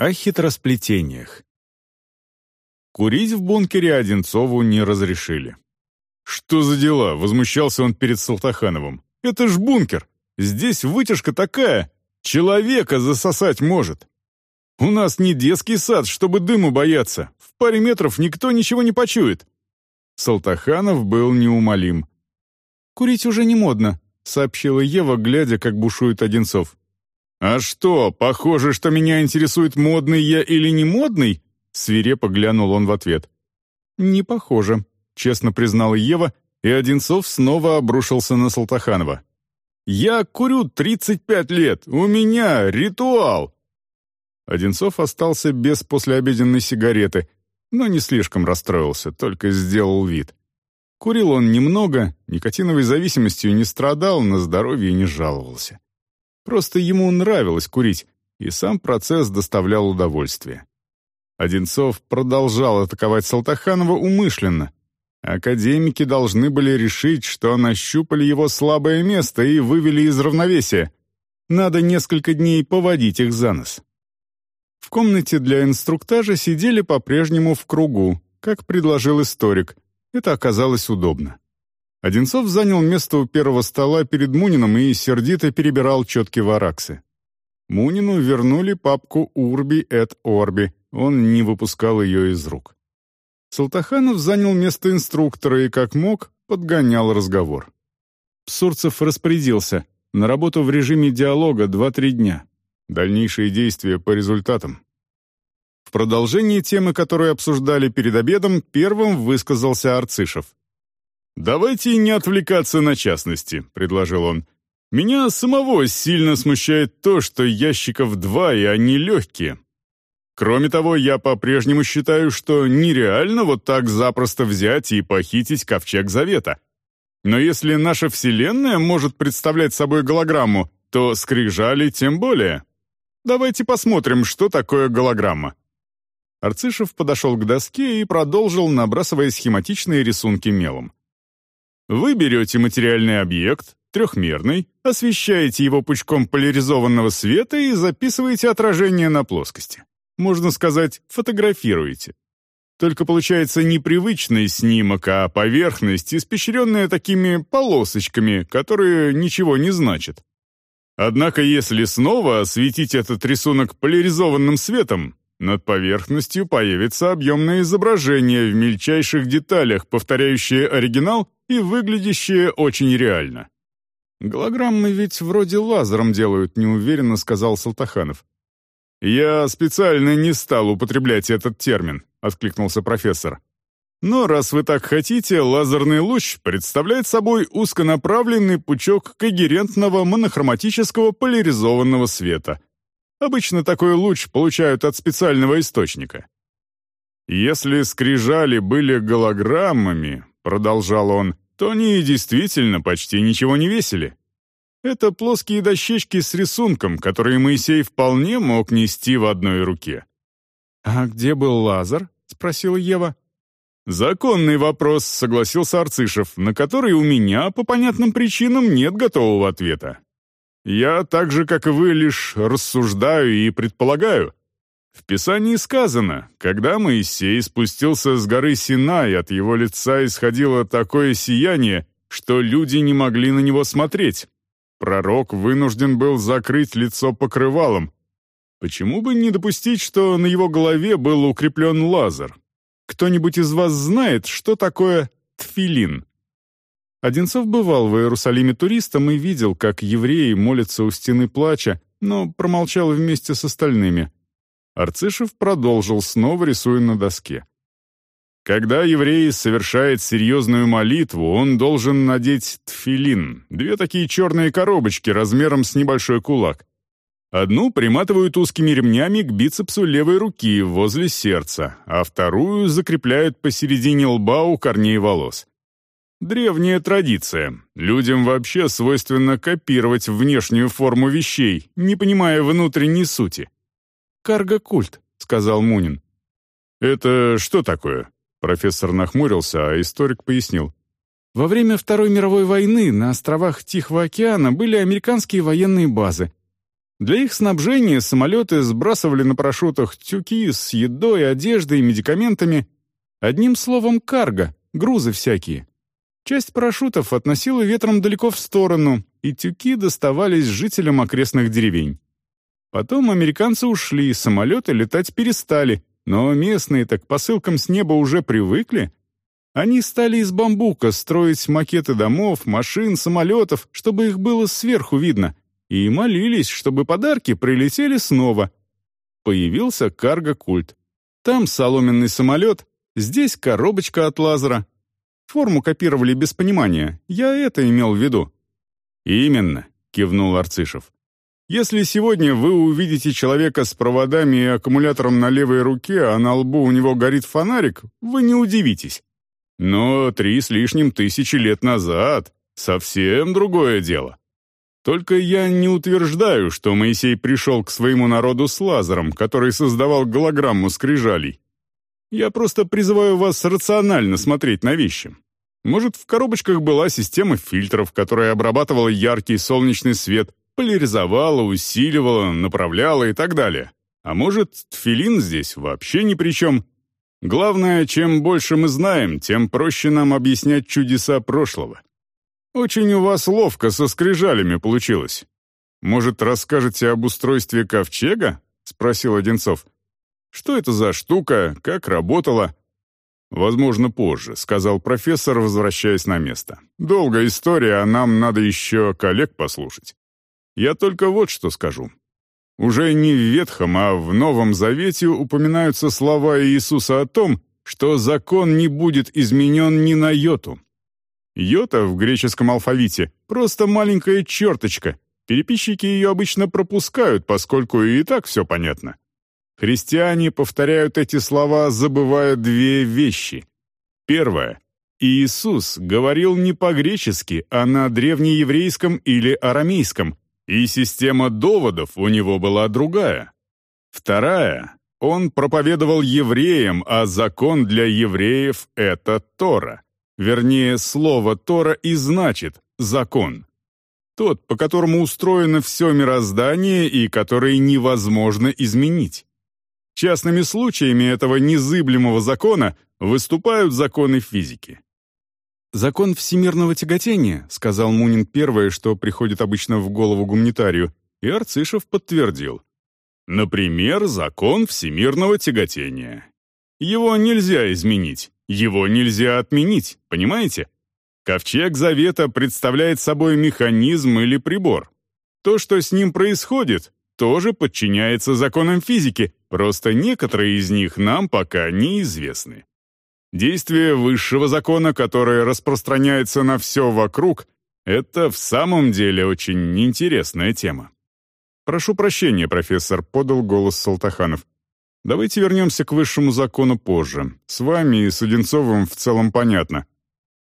О хитросплетениях. Курить в бункере Одинцову не разрешили. «Что за дела?» — возмущался он перед Салтахановым. «Это ж бункер! Здесь вытяжка такая! Человека засосать может! У нас не детский сад, чтобы дыму бояться. В паре метров никто ничего не почует!» Салтаханов был неумолим. «Курить уже не модно», — сообщила Ева, глядя, как бушует Одинцов. «А что, похоже, что меня интересует, модный я или не модный?» Свирепо глянул он в ответ. «Не похоже», — честно признала Ева, и Одинцов снова обрушился на Салтаханова. «Я курю 35 лет, у меня ритуал!» Одинцов остался без послеобеденной сигареты, но не слишком расстроился, только сделал вид. Курил он немного, никотиновой зависимостью не страдал, на здоровье не жаловался. Просто ему нравилось курить, и сам процесс доставлял удовольствие. Одинцов продолжал атаковать Салтаханова умышленно. Академики должны были решить, что нащупали его слабое место и вывели из равновесия. Надо несколько дней поводить их за нос. В комнате для инструктажа сидели по-прежнему в кругу, как предложил историк. Это оказалось удобно. Одинцов занял место у первого стола перед Муниным и сердито перебирал четки вараксы. Мунину вернули папку «Урби эт Орби», он не выпускал ее из рук. Салтаханов занял место инструктора и, как мог, подгонял разговор. Псурцев распорядился на работу в режиме диалога 2-3 дня. Дальнейшие действия по результатам. В продолжении темы, которую обсуждали перед обедом, первым высказался Арцишев. «Давайте не отвлекаться на частности», — предложил он. «Меня самого сильно смущает то, что ящиков два, и они легкие. Кроме того, я по-прежнему считаю, что нереально вот так запросто взять и похитить Ковчег Завета. Но если наша Вселенная может представлять собой голограмму, то скрижали тем более. Давайте посмотрим, что такое голограмма». Арцишев подошел к доске и продолжил, набрасывая схематичные рисунки мелом. Вы берете материальный объект, трехмерный, освещаете его пучком поляризованного света и записываете отражение на плоскости. Можно сказать, фотографируете. Только получается непривычный снимок, а поверхность, испещренная такими полосочками, которые ничего не значат. Однако если снова осветить этот рисунок поляризованным светом, над поверхностью появится объемное изображение в мельчайших деталях, повторяющее оригинал и выглядящее очень реально. «Голограммы ведь вроде лазером делают», — неуверенно сказал Салтаханов. «Я специально не стал употреблять этот термин», — откликнулся профессор. «Но раз вы так хотите, лазерный луч представляет собой узконаправленный пучок когерентного монохроматического поляризованного света, Обычно такой луч получают от специального источника. «Если скрижали были голограммами», — продолжал он, то они действительно почти ничего не весили. Это плоские дощечки с рисунком, которые Моисей вполне мог нести в одной руке. «А где был Лазар?» — спросила Ева. «Законный вопрос», — согласился Арцишев, на который у меня, по понятным причинам, нет готового ответа. Я так же, как и вы, лишь рассуждаю и предполагаю. В Писании сказано, когда Моисей спустился с горы Синай, от его лица исходило такое сияние, что люди не могли на него смотреть. Пророк вынужден был закрыть лицо покрывалом. Почему бы не допустить, что на его голове был укреплен лазер? Кто-нибудь из вас знает, что такое тфилин? Одинцов бывал в Иерусалиме туристом и видел, как евреи молятся у стены плача, но промолчал вместе с остальными. Арцишев продолжил, снова рисуя на доске. Когда еврей совершает серьезную молитву, он должен надеть тфилин, две такие черные коробочки размером с небольшой кулак. Одну приматывают узкими ремнями к бицепсу левой руки возле сердца, а вторую закрепляют посередине лба у корней волос. Древняя традиция. Людям вообще свойственно копировать внешнюю форму вещей, не понимая внутренней сути. «Карго-культ», — сказал Мунин. «Это что такое?» Профессор нахмурился, а историк пояснил. Во время Второй мировой войны на островах Тихого океана были американские военные базы. Для их снабжения самолеты сбрасывали на парашютах тюки с едой, одеждой, медикаментами. Одним словом, карго, грузы всякие. Часть парашютов относила ветром далеко в сторону, и тюки доставались жителям окрестных деревень. Потом американцы ушли, самолеты летать перестали, но местные так посылкам с неба уже привыкли. Они стали из бамбука строить макеты домов, машин, самолетов, чтобы их было сверху видно — и молились, чтобы подарки прилетели снова. Появился карго-культ. Там соломенный самолет, здесь коробочка от лазера. Форму копировали без понимания, я это имел в виду. «Именно», — кивнул Арцишев. «Если сегодня вы увидите человека с проводами и аккумулятором на левой руке, а на лбу у него горит фонарик, вы не удивитесь. Но три с лишним тысячи лет назад совсем другое дело. Только я не утверждаю, что Моисей пришел к своему народу с лазером, который создавал голограмму скрижалей. Я просто призываю вас рационально смотреть на вещи. Может, в коробочках была система фильтров, которая обрабатывала яркий солнечный свет, поляризовала, усиливала, направляла и так далее. А может, тфилин здесь вообще ни при чем. Главное, чем больше мы знаем, тем проще нам объяснять чудеса прошлого. Очень у вас ловко со скрижалями получилось. Может, расскажете об устройстве ковчега?» — спросил Одинцов. «Что это за штука? Как работала?» «Возможно, позже», — сказал профессор, возвращаясь на место. «Долгая история, а нам надо еще коллег послушать. Я только вот что скажу. Уже не в Ветхом, а в Новом Завете упоминаются слова Иисуса о том, что закон не будет изменен ни на йоту, Йота в греческом алфавите — просто маленькая черточка. Переписчики ее обычно пропускают, поскольку и так все понятно. Христиане повторяют эти слова, забывая две вещи. Первое. Иисус говорил не по-гречески, а на древнееврейском или арамейском, и система доводов у него была другая. Вторая. Он проповедовал евреям, а закон для евреев — это Тора. Вернее, слово «Тора» и значит «закон». Тот, по которому устроено все мироздание и который невозможно изменить. Частными случаями этого незыблемого закона выступают законы физики. «Закон всемирного тяготения», — сказал Мунин первое, что приходит обычно в голову гуманитарию, и Арцишев подтвердил. Например, закон всемирного тяготения. Его нельзя изменить. Его нельзя отменить, понимаете? Ковчег Завета представляет собой механизм или прибор. То, что с ним происходит, тоже подчиняется законам физики, просто некоторые из них нам пока неизвестны. Действие высшего закона, которое распространяется на все вокруг, это в самом деле очень интересная тема. «Прошу прощения, профессор», — подал голос Салтаханов. Давайте вернемся к высшему закону позже. С вами и с Одинцовым в целом понятно.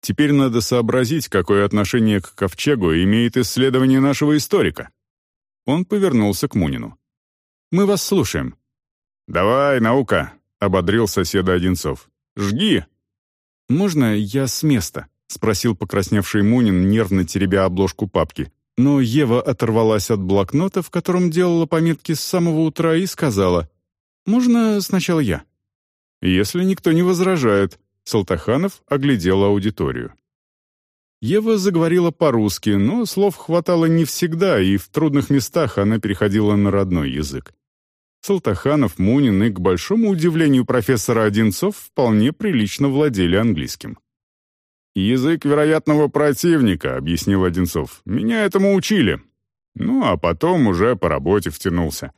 Теперь надо сообразить, какое отношение к ковчегу имеет исследование нашего историка». Он повернулся к Мунину. «Мы вас слушаем». «Давай, наука», — ободрил соседа Одинцов. «Жги». «Можно я с места?» — спросил покрасневший Мунин, нервно теребя обложку папки. Но Ева оторвалась от блокнота, в котором делала пометки с самого утра, и сказала, можно сначала я?» Если никто не возражает, Салтаханов оглядел аудиторию. Ева заговорила по-русски, но слов хватало не всегда, и в трудных местах она переходила на родной язык. Салтаханов, Мунин и, к большому удивлению профессора Одинцов, вполне прилично владели английским. «Язык вероятного противника», — объяснил Одинцов. «Меня этому учили. Ну, а потом уже по работе втянулся.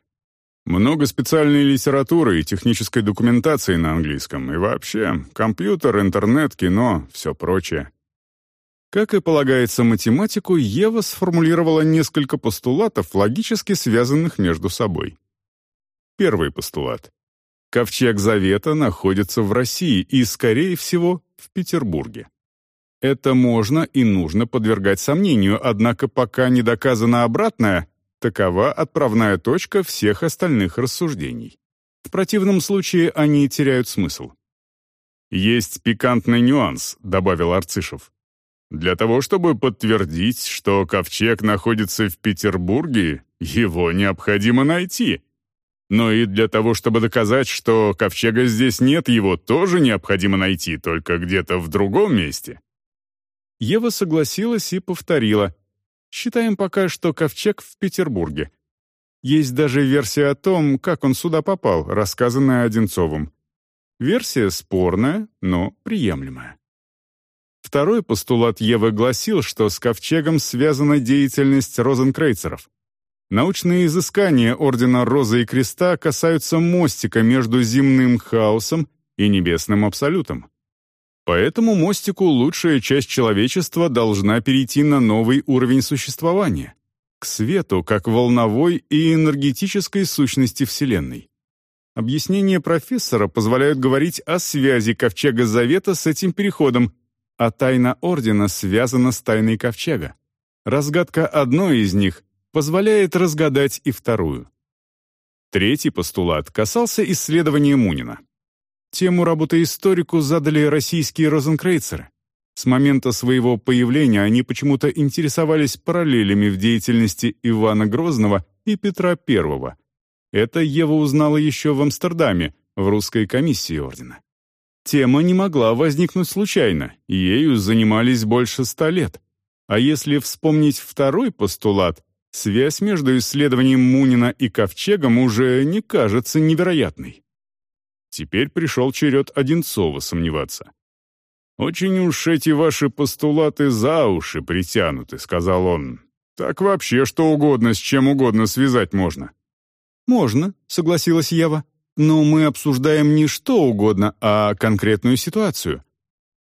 Много специальной литературы и технической документации на английском, и вообще компьютер, интернет, кино, все прочее. Как и полагается математику, Ева сформулировала несколько постулатов, логически связанных между собой. Первый постулат. Ковчег Завета находится в России и, скорее всего, в Петербурге. Это можно и нужно подвергать сомнению, однако пока не доказано обратное, Такова отправная точка всех остальных рассуждений. В противном случае они теряют смысл. «Есть пикантный нюанс», — добавил Арцишев. «Для того, чтобы подтвердить, что ковчег находится в Петербурге, Его необходимо найти. Но и для того, чтобы доказать, что ковчега здесь нет, его тоже необходимо найти, только где-то в другом месте. Ева согласилась и повторила. Считаем пока, что ковчег в Петербурге. Есть даже версия о том, как он сюда попал, рассказанная Одинцовым. Версия спорная, но приемлемая. Второй постулат Евы гласил, что с ковчегом связана деятельность розенкрейцеров. Научные изыскания Ордена Розы и Креста касаются мостика между земным хаосом и небесным абсолютом. По этому мостику лучшая часть человечества должна перейти на новый уровень существования, к свету, как волновой и энергетической сущности Вселенной. Объяснения профессора позволяют говорить о связи Ковчега Завета с этим переходом, а тайна Ордена связана с тайной Ковчега. Разгадка одной из них позволяет разгадать и вторую. Третий постулат касался исследования Мунина. Тему работы историку задали российские розенкрейцеры. С момента своего появления они почему-то интересовались параллелями в деятельности Ивана Грозного и Петра I. Это Ева узнала еще в Амстердаме, в русской комиссии ордена. Тема не могла возникнуть случайно, ею занимались больше ста лет. А если вспомнить второй постулат, связь между исследованием Мунина и Ковчегом уже не кажется невероятной. Теперь пришел черед Одинцова сомневаться. «Очень уж эти ваши постулаты за уши притянуты», — сказал он. «Так вообще что угодно с чем угодно связать можно». «Можно», — согласилась Ева. «Но мы обсуждаем не что угодно, а конкретную ситуацию.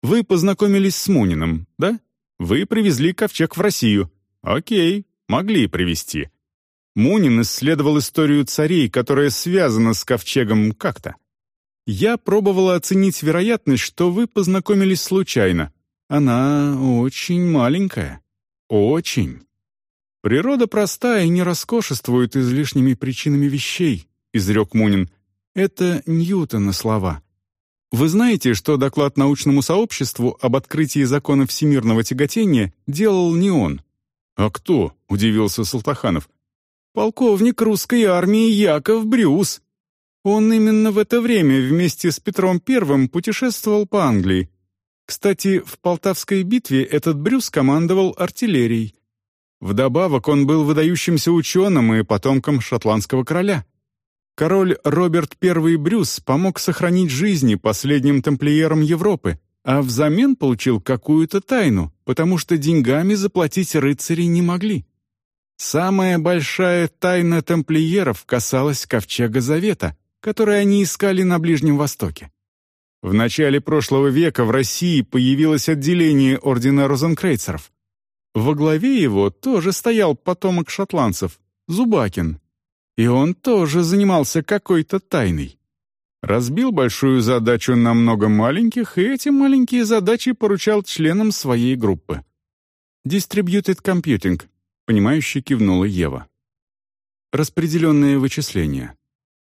Вы познакомились с Муниным, да? Вы привезли ковчег в Россию. Окей, могли привезти. Мунин исследовал историю царей, которая связана с ковчегом как-то. Я пробовала оценить вероятность, что вы познакомились случайно. Она очень маленькая. Очень. Природа простая и не роскошествует излишними причинами вещей, изрек Мунин. Это Ньютона слова. Вы знаете, что доклад научному сообществу об открытии закона всемирного тяготения делал не он? «А кто?» — удивился Салтаханов. «Полковник русской армии Яков Брюс», он именно в это время вместе с Петром I путешествовал по Англии. Кстати, в Полтавской битве этот Брюс командовал артиллерией. Вдобавок он был выдающимся ученым и потомком шотландского короля. Король Роберт I Брюс помог сохранить жизни последним тамплиерам Европы, а взамен получил какую-то тайну, потому что деньгами заплатить рыцари не могли. Самая большая тайна тамплиеров касалась Ковчега Завета — которые они искали на Ближнем Востоке. В начале прошлого века в России появилось отделение Ордена Розенкрейцеров. Во главе его тоже стоял потомок шотландцев, Зубакин. И он тоже занимался какой-то тайной. Разбил большую задачу на много маленьких, и эти маленькие задачи поручал членам своей группы. «Distributed Computing», — понимающе кивнула Ева. Распределенные вычисления.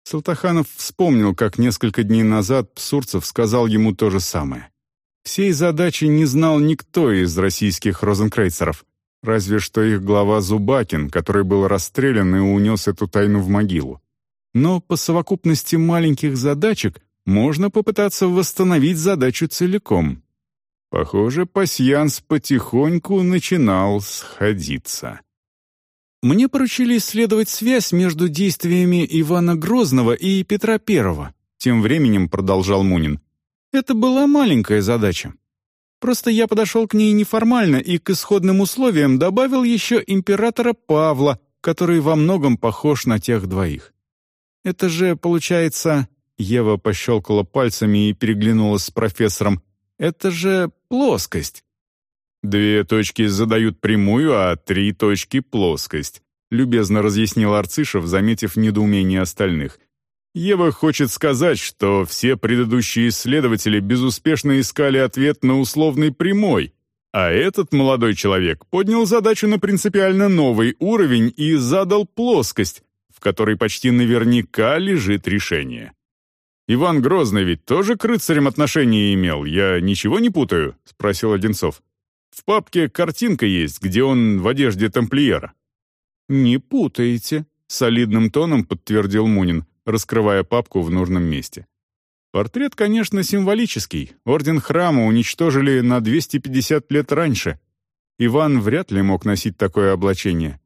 Салтаханов вспомнил, как несколько дней назад Псурцев сказал ему то же самое. Всей задачи не знал никто из российских розенкрейцеров, разве что их глава Зубакин, который был расстрелян и унес эту тайну в могилу. Но по совокупности маленьких задачек можно попытаться восстановить задачу целиком. Похоже, пасьянс потихоньку начинал сходиться. Мне поручили исследовать связь между действиями Ивана Грозного и Петра Первого. Тем временем продолжал Мунин. Это была маленькая задача. Просто я подошел к ней неформально и к исходным условиям добавил еще императора Павла, который во многом похож на тех двоих. Это же, получается... Ева пощелкала пальцами и переглянулась с профессором. «Это же плоскость. «Две точки задают прямую, а три точки — плоскость», — любезно разъяснил Арцишев, заметив недоумение остальных. «Ева хочет сказать, что все предыдущие исследователи безуспешно искали ответ на условный прямой, а этот молодой человек поднял задачу на принципиально новый уровень и задал плоскость, в которой почти наверняка лежит решение». «Иван Грозный ведь тоже к рыцарям отношения имел, я ничего не путаю?» — спросил Одинцов. В папке картинка есть, где он в одежде тамплиера». «Не путаете», — солидным тоном подтвердил Мунин, раскрывая папку в нужном месте. Портрет, конечно, символический. Орден храма уничтожили на 250 лет раньше. Иван вряд ли мог носить такое облачение.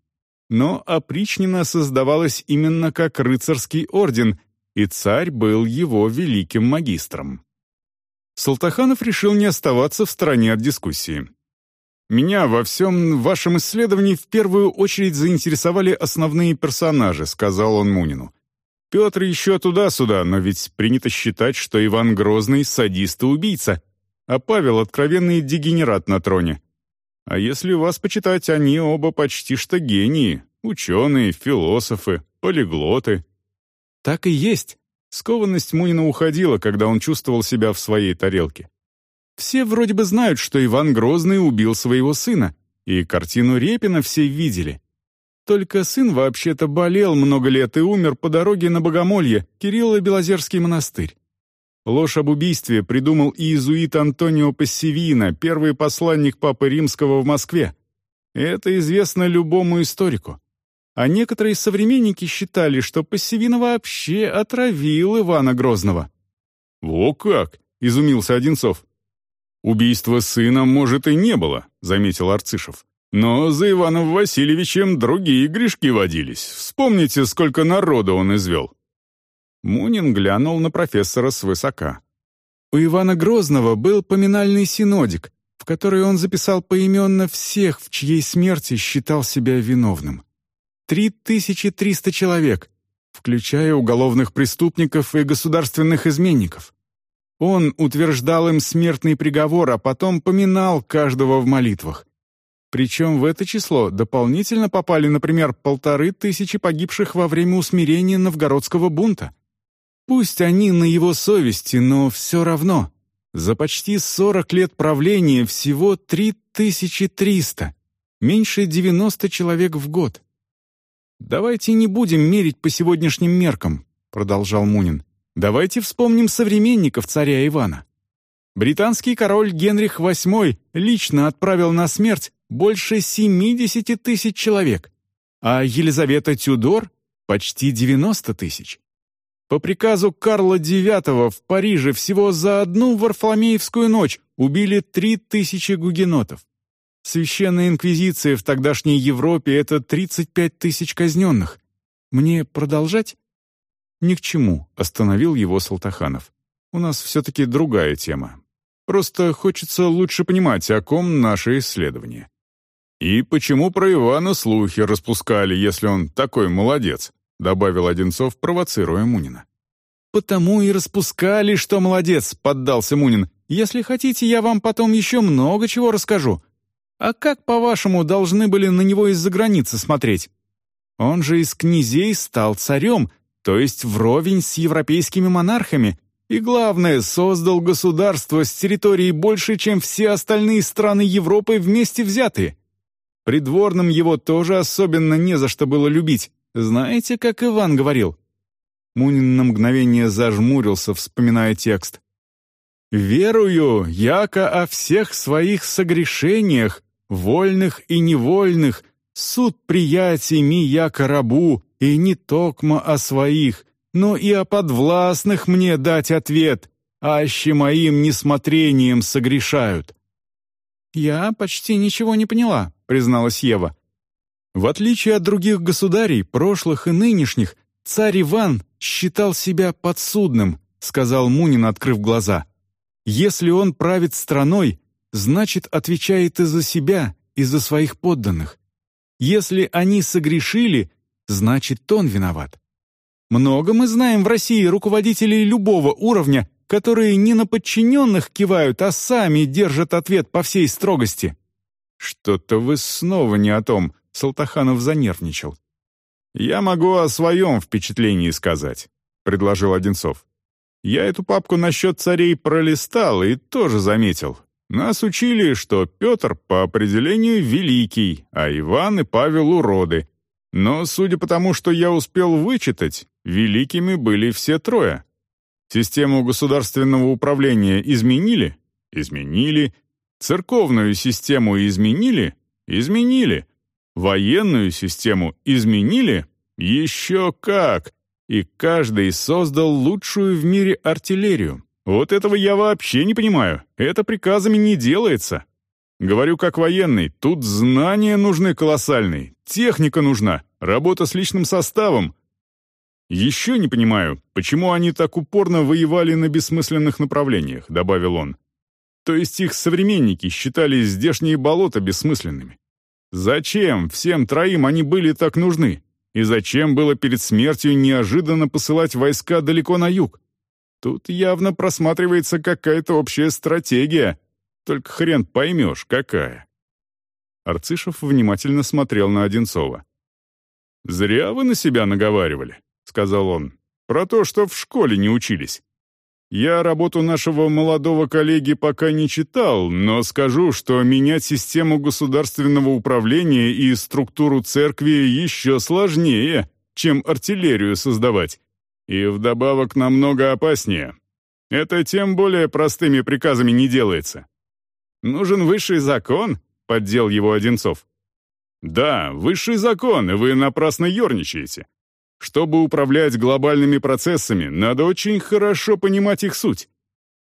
Но опричнина создавалась именно как рыцарский орден, и царь был его великим магистром. Салтаханов решил не оставаться в стороне от дискуссии. «Меня во всем вашем исследовании в первую очередь заинтересовали основные персонажи», — сказал он Мунину. «Петр еще туда-сюда, но ведь принято считать, что Иван Грозный — садист и убийца, а Павел — откровенный дегенерат на троне. А если вас почитать, они оба почти что гении, ученые, философы, полиглоты». Так и есть. Скованность Мунина уходила, когда он чувствовал себя в своей тарелке. Все вроде бы знают, что Иван Грозный убил своего сына, и картину Репина все видели. Только сын вообще-то болел много лет и умер по дороге на Богомолье, Кирилло-Белозерский монастырь. Ложь об убийстве придумал иезуит Антонио Пассивина, первый посланник Папы Римского в Москве. Это известно любому историку. А некоторые современники считали, что Пассивина вообще отравил Ивана Грозного. «Во как!» — изумился Одинцов. «Убийства сына, может, и не было», — заметил Арцишев. «Но за Иваном Васильевичем другие грешки водились. Вспомните, сколько народа он извел». Мунин глянул на профессора свысока. У Ивана Грозного был поминальный синодик, в который он записал поименно всех, в чьей смерти считал себя виновным. 3300 человек, включая уголовных преступников и государственных изменников. Он утверждал им смертный приговор, а потом поминал каждого в молитвах. Причем в это число дополнительно попали, например, полторы тысячи погибших во время усмирения новгородского бунта. Пусть они на его совести, но все равно. За почти 40 лет правления всего 3300, меньше 90 человек в год. «Давайте не будем мерить по сегодняшним меркам», — продолжал Мунин. Давайте вспомним современников царя Ивана. Британский король Генрих VIII лично отправил на смерть больше 70 тысяч человек, а Елизавета Тюдор — почти 90 тысяч. По приказу Карла IX в Париже всего за одну Варфоломеевскую ночь убили 3000 гугенотов. Священная инквизиция в тогдашней Европе — это 35 тысяч казненных. Мне продолжать? «Ни к чему», — остановил его Салтаханов. «У нас все-таки другая тема. Просто хочется лучше понимать, о ком наше исследование». «И почему про Ивана слухи распускали, если он такой молодец?» — добавил Одинцов, провоцируя Мунина. «Потому и распускали, что молодец», — поддался Мунин. «Если хотите, я вам потом еще много чего расскажу. А как, по-вашему, должны были на него из-за границы смотреть? Он же из князей стал царем, то есть вровень с европейскими монархами, и, главное, создал государство с территорией больше, чем все остальные страны Европы вместе взятые. Придворным его тоже особенно не за что было любить. Знаете, как Иван говорил? Мунин на мгновение зажмурился, вспоминая текст. «Верую, яко о всех своих согрешениях, вольных и невольных, суд приятий ми яко рабу, и не токмо о своих, но и о подвластных мне дать ответ, аще моим несмотрением согрешают». «Я почти ничего не поняла», — призналась Ева. В отличие от других государей, прошлых и нынешних, царь Иван считал себя подсудным, сказал Мунин, открыв глаза. Если он правит страной, значит, отвечает и за себя, и за своих подданных. Если они согрешили, значит, он виноват. Много мы знаем в России руководителей любого уровня, которые не на подчиненных кивают, а сами держат ответ по всей строгости. «Что-то вы снова не о том», — Салтаханов занервничал. «Я могу о своем впечатлении сказать», — предложил Одинцов. «Я эту папку насчет царей пролистал и тоже заметил. Нас учили, что Петр по определению великий, а Иван и Павел уроды, но, судя по тому, что я успел вычитать, великими были все трое. Систему государственного управления изменили? Изменили. Церковную систему изменили? Изменили. Военную систему изменили? Еще как! И каждый создал лучшую в мире артиллерию. Вот этого я вообще не понимаю. Это приказами не делается. Говорю как военный, тут знания нужны колоссальные, техника нужна, работа с личным составом. Еще не понимаю, почему они так упорно воевали на бессмысленных направлениях, добавил он. То есть их современники считали здешние болота бессмысленными. Зачем всем троим они были так нужны? И зачем было перед смертью неожиданно посылать войска далеко на юг? Тут явно просматривается какая-то общая стратегия. Только хрен поймешь, какая. Арцишев внимательно смотрел на Одинцова. «Зря вы на себя наговаривали», — сказал он. «Про то, что в школе не учились. Я работу нашего молодого коллеги пока не читал, но скажу, что менять систему государственного управления и структуру церкви еще сложнее, чем артиллерию создавать. И вдобавок намного опаснее. Это тем более простыми приказами не делается. «Нужен высший закон», — поддел его Одинцов. «Да, высший закон, и вы напрасно ерничаете. Чтобы управлять глобальными процессами, надо очень хорошо понимать их суть.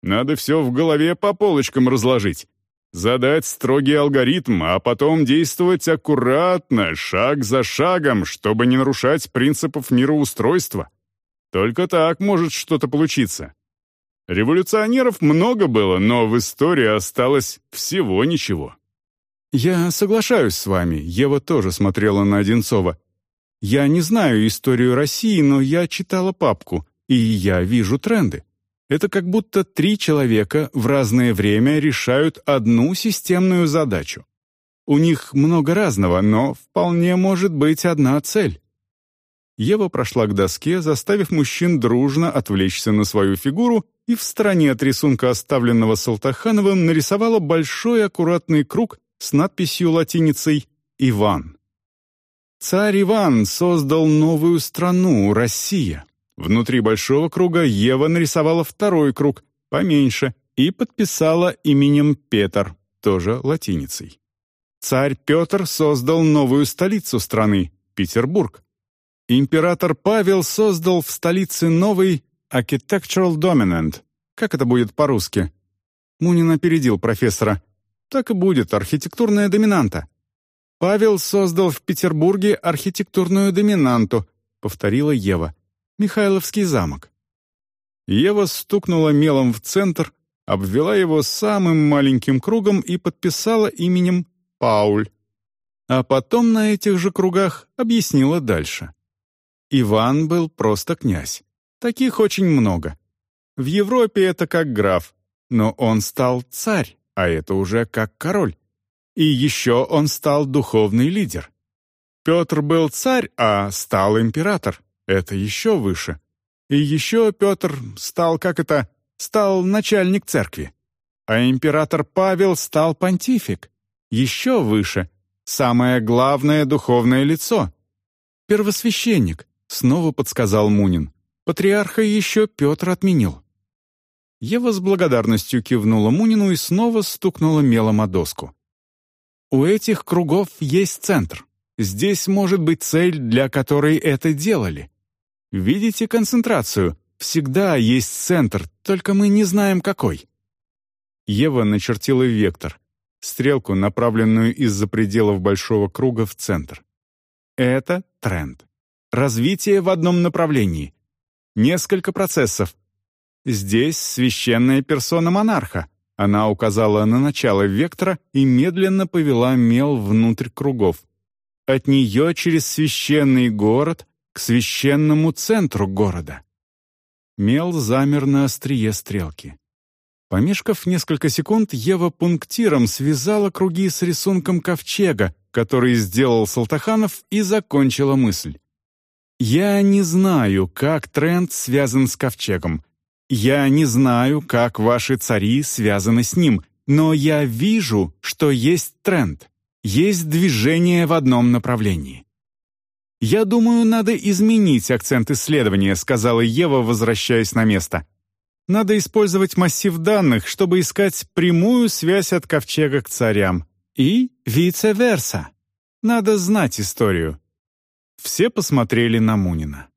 Надо все в голове по полочкам разложить. Задать строгий алгоритм, а потом действовать аккуратно, шаг за шагом, чтобы не нарушать принципов мироустройства. Только так может что-то получиться. Революционеров много было, но в истории осталось всего ничего. «Я соглашаюсь с вами», — Ева тоже смотрела на Одинцова. «Я не знаю историю России, но я читала папку, и я вижу тренды. Это как будто три человека в разное время решают одну системную задачу. У них много разного, но вполне может быть одна цель. Ева прошла к доске, заставив мужчин дружно отвлечься на свою фигуру и в стороне от рисунка, оставленного Салтахановым, нарисовала большой аккуратный круг с надписью латиницей «Иван». Царь Иван создал новую страну, Россия. Внутри большого круга Ева нарисовала второй круг, поменьше, и подписала именем Петр, тоже латиницей. Царь Петр создал новую столицу страны, Петербург. Император Павел создал в столице новый Architectural Dominant. Как это будет по-русски? Мунин опередил профессора. Так и будет, архитектурная доминанта. Павел создал в Петербурге архитектурную доминанту, повторила Ева. Михайловский замок. Ева стукнула мелом в центр, обвела его самым маленьким кругом и подписала именем Пауль. А потом на этих же кругах объяснила дальше. Иван был просто князь. Таких очень много. В Европе это как граф, но он стал царь, а это уже как король. И еще он стал духовный лидер. Петр был царь, а стал император. Это еще выше. И еще Петр стал, как это, стал начальник церкви. А император Павел стал понтифик. Еще выше. Самое главное духовное лицо. Первосвященник. Снова подсказал Мунин. Патриарха еще Петр отменил. Ева с благодарностью кивнула Мунину и снова стукнула мелом о доску. У этих кругов есть центр. Здесь может быть цель, для которой это делали. Видите концентрацию? Всегда есть центр, только мы не знаем какой. Ева начертила вектор, стрелку, направленную из-за пределов большого круга в центр. Это тренд. Развитие в одном направлении. Несколько процессов. Здесь священная персона монарха. Она указала на начало вектора и медленно повела мел внутрь кругов. От нее через священный город к священному центру города. Мел замер на острие стрелки. Помешкав несколько секунд, Ева пунктиром связала круги с рисунком ковчега, который сделал Салтаханов, и закончила мысль. Я не знаю, как тренд связан с ковчегом. Я не знаю, как ваши цари связаны с ним, но я вижу, что есть тренд, есть движение в одном направлении. «Я думаю, надо изменить акцент исследования», сказала Ева, возвращаясь на место. «Надо использовать массив данных, чтобы искать прямую связь от ковчега к царям. И versa. Надо знать историю». Все посмотрели на Мунина.